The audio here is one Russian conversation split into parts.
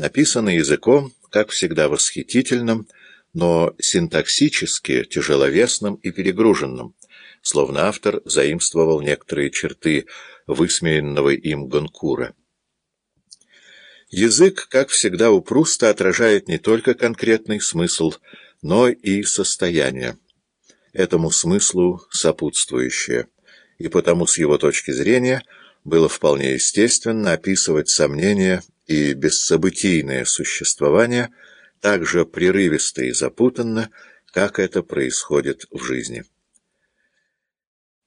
написаны языком, как всегда, восхитительным, но синтаксически тяжеловесным и перегруженным, словно автор заимствовал некоторые черты высмеянного им Гонкура. Язык, как всегда у Пруста, отражает не только конкретный смысл, но и состояние, этому смыслу сопутствующее, и потому с его точки зрения было вполне естественно описывать сомнения и бессобытийное существование так же прерывисто и запутанно, как это происходит в жизни.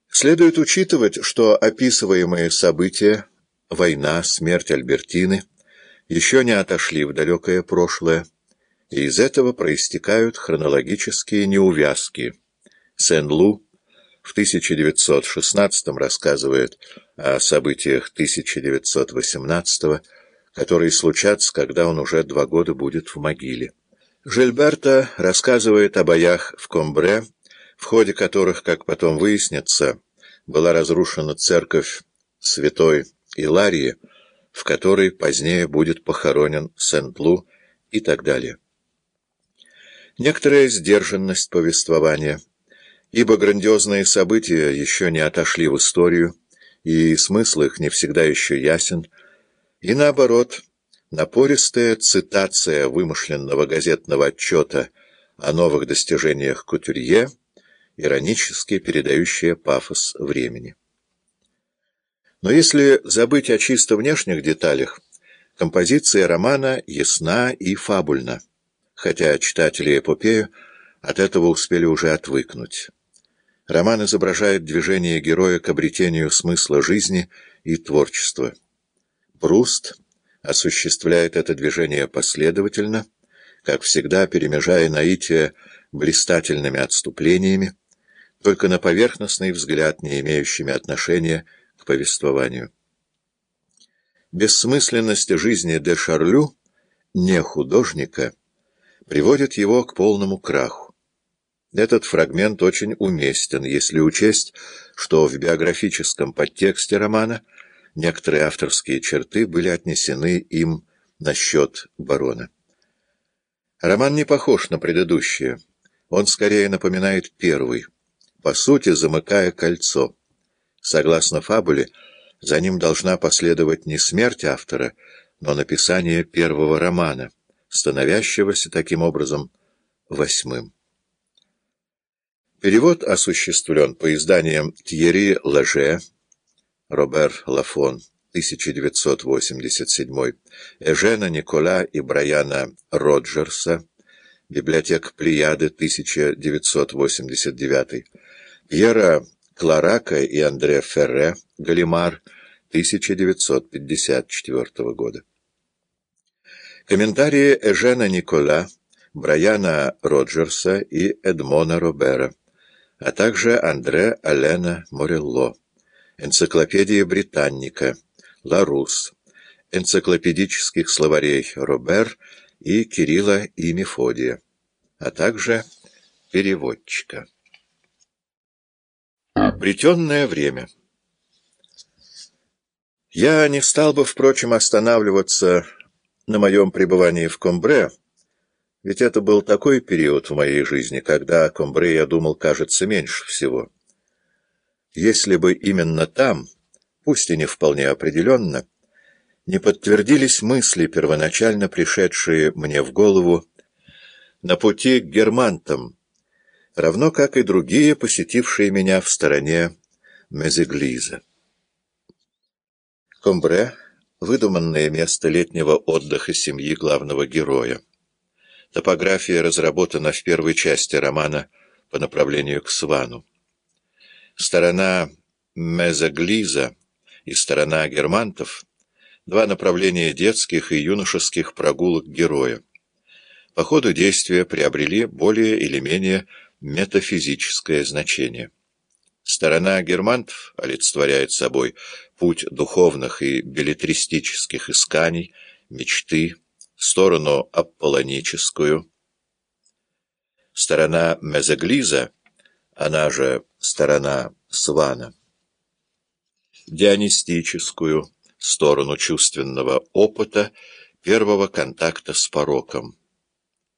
Следует учитывать, что описываемые события, война, смерть Альбертины, еще не отошли в далекое прошлое, и из этого проистекают хронологические неувязки. Сен-Лу в 1916 рассказывает о событиях 1918 которые случатся, когда он уже два года будет в могиле. Жильберта рассказывает о боях в Комбре, в ходе которых, как потом выяснится, была разрушена церковь святой Иларии, в которой позднее будет похоронен Сент-Лу и так далее. Некоторая сдержанность повествования, ибо грандиозные события еще не отошли в историю, и смысл их не всегда еще ясен, и наоборот, напористая цитация вымышленного газетного отчета о новых достижениях Кутюрье, иронически передающая пафос времени. Но если забыть о чисто внешних деталях, композиция романа ясна и фабульна, хотя читатели эпопею от этого успели уже отвыкнуть. Роман изображает движение героя к обретению смысла жизни и творчества. Пруст осуществляет это движение последовательно, как всегда перемежая наитие блистательными отступлениями, только на поверхностный взгляд, не имеющими отношения к повествованию. Бессмысленность жизни де Шарлю, не художника, приводит его к полному краху. Этот фрагмент очень уместен, если учесть, что в биографическом подтексте романа – некоторые авторские черты были отнесены им на счет барона. Роман не похож на предыдущие. Он скорее напоминает первый, по сути замыкая кольцо. Согласно фабуле, за ним должна последовать не смерть автора, но написание первого романа, становящегося таким образом восьмым. Перевод осуществлен по изданиям Тьерри Лаже, Робер Лафон, 1987, Эжена Никола и Брайана Роджерса, библиотека Плеяды, 1989, Пьера Кларака и Андре Ферре, Галимар, 1954 года. Комментарии Эжена Никола, Брайана Роджерса и Эдмона Робера, а также Андре Алена Морелло. Энциклопедия Британника, Ларус, энциклопедических словарей Робер и Кирилла и Мефодия, а также переводчика. Обретенное время Я не стал бы, впрочем, останавливаться на моем пребывании в Комбре, ведь это был такой период в моей жизни, когда о Комбре я думал, кажется, меньше всего. Если бы именно там, пусть и не вполне определенно, не подтвердились мысли, первоначально пришедшие мне в голову, на пути к германтам, равно как и другие, посетившие меня в стороне Мезеглиза. Комбре — выдуманное место летнего отдыха семьи главного героя. Топография разработана в первой части романа по направлению к Свану. Сторона Мезоглиза и сторона Германтов — два направления детских и юношеских прогулок героя. По ходу действия приобрели более или менее метафизическое значение. Сторона германтов олицетворяет собой путь духовных и билетристических исканий, мечты, сторону аполлоническую. Сторона мезоглиза — она же сторона Свана. Дионистическую сторону чувственного опыта, первого контакта с пороком.